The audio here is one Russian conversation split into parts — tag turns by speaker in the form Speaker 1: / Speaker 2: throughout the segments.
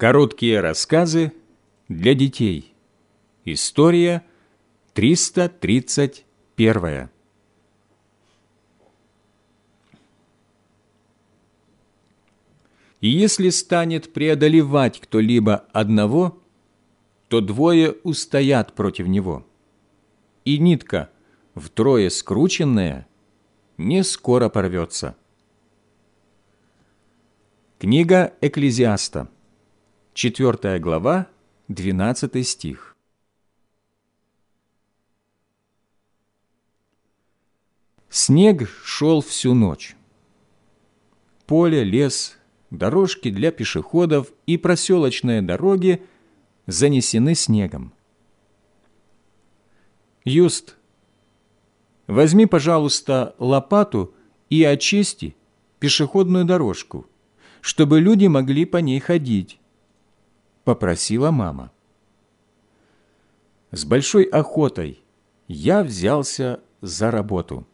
Speaker 1: Короткие рассказы для детей. История 331. И если станет преодолевать кто-либо одного, то двое устоят против него. И нитка, втрое скрученная, не скоро порвется. Книга Экклезиаста, 4 глава, 12 стих. Снег шел всю ночь. Поле, лес, дорожки для пешеходов и проселочные дороги занесены снегом. «Юст, возьми, пожалуйста, лопату и очисти пешеходную дорожку, чтобы люди могли по ней ходить», — попросила мама. С большой охотой я взялся за работу.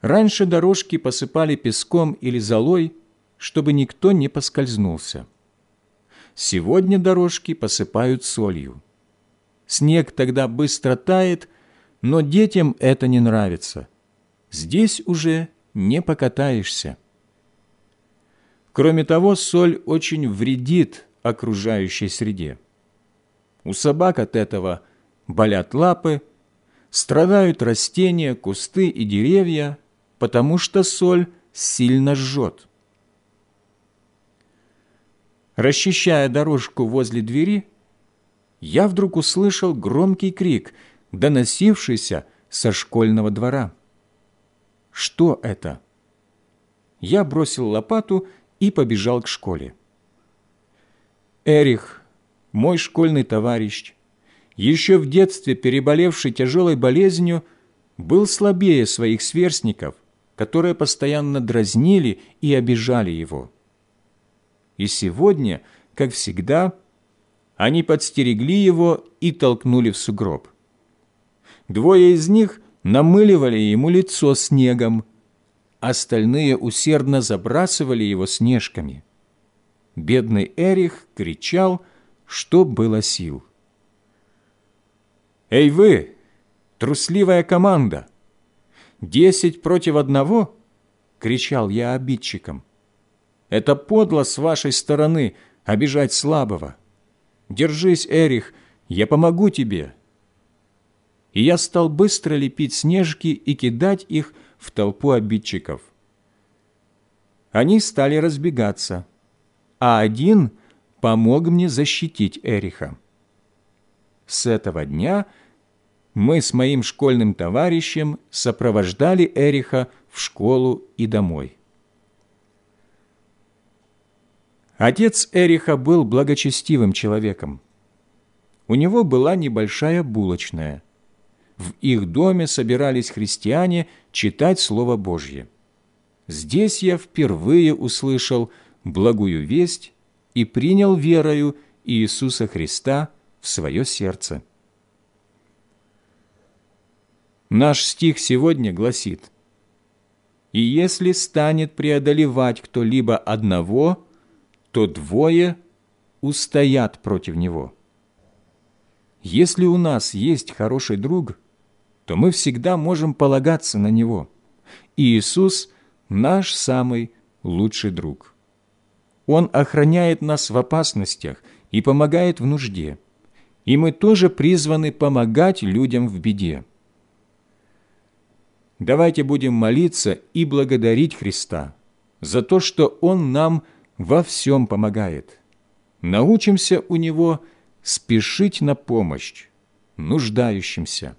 Speaker 1: Раньше дорожки посыпали песком или золой, чтобы никто не поскользнулся. Сегодня дорожки посыпают солью. Снег тогда быстро тает, но детям это не нравится. Здесь уже не покатаешься. Кроме того, соль очень вредит окружающей среде. У собак от этого болят лапы, страдают растения, кусты и деревья, потому что соль сильно жжет. Расчищая дорожку возле двери, я вдруг услышал громкий крик, доносившийся со школьного двора. Что это? Я бросил лопату и побежал к школе. Эрих, мой школьный товарищ, еще в детстве переболевший тяжелой болезнью, был слабее своих сверстников, которые постоянно дразнили и обижали его. И сегодня, как всегда, они подстерегли его и толкнули в сугроб. Двое из них намыливали ему лицо снегом, остальные усердно забрасывали его снежками. Бедный Эрих кричал, что было сил. «Эй вы, трусливая команда! Десять против одного?» — кричал я обидчикам. Это подло с вашей стороны обижать слабого. Держись, Эрих, я помогу тебе». И я стал быстро лепить снежки и кидать их в толпу обидчиков. Они стали разбегаться, а один помог мне защитить Эриха. С этого дня мы с моим школьным товарищем сопровождали Эриха в школу и домой. Отец Эриха был благочестивым человеком. У него была небольшая булочная. В их доме собирались христиане читать Слово Божье. Здесь я впервые услышал благую весть и принял верою Иисуса Христа в свое сердце. Наш стих сегодня гласит, «И если станет преодолевать кто-либо одного, то двое устоят против него. Если у нас есть хороший друг, то мы всегда можем полагаться на него. И Иисус – наш самый лучший друг. Он охраняет нас в опасностях и помогает в нужде. И мы тоже призваны помогать людям в беде. Давайте будем молиться и благодарить Христа за то, что Он нам – во всем помогает. Научимся у Него спешить на помощь нуждающимся.